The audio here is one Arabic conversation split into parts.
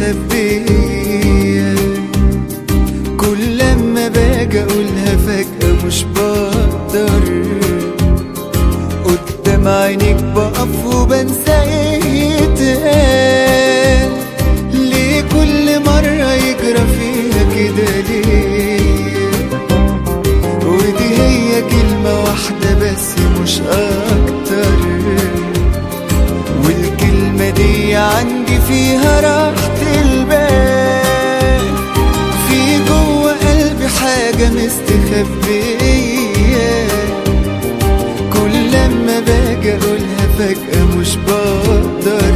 مستخبية كل لما باجي أقولها فجأة مش بقدر. قدام عينيك بقف وبنسى عندي فيها راحة البال. في جوه قلبي حاجة مستخبية. كل لما باجي أقولها فجأة مش بقدر.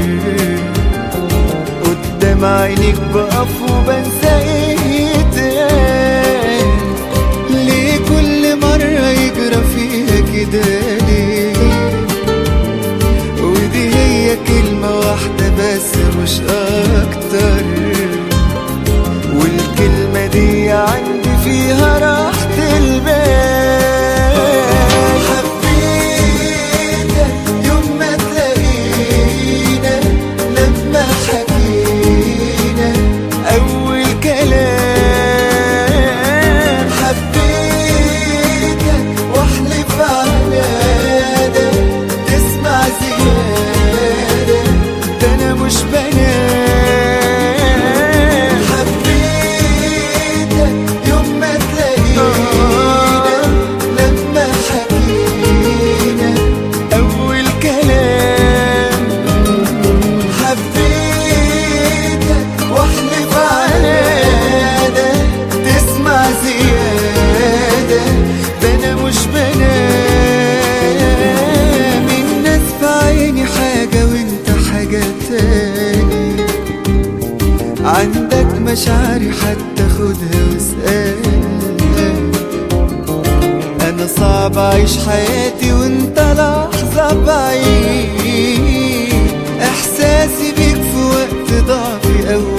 قدام عينيك بقف وبنسى إيه يتقال ليه كل مرة يجرى فيها كده؟ مشاعري حتى خدها واسألني أنا صعب أعيش حياتي وأنت لحظة بعيد. إحساسي بيك في وقت ضعفي أوي.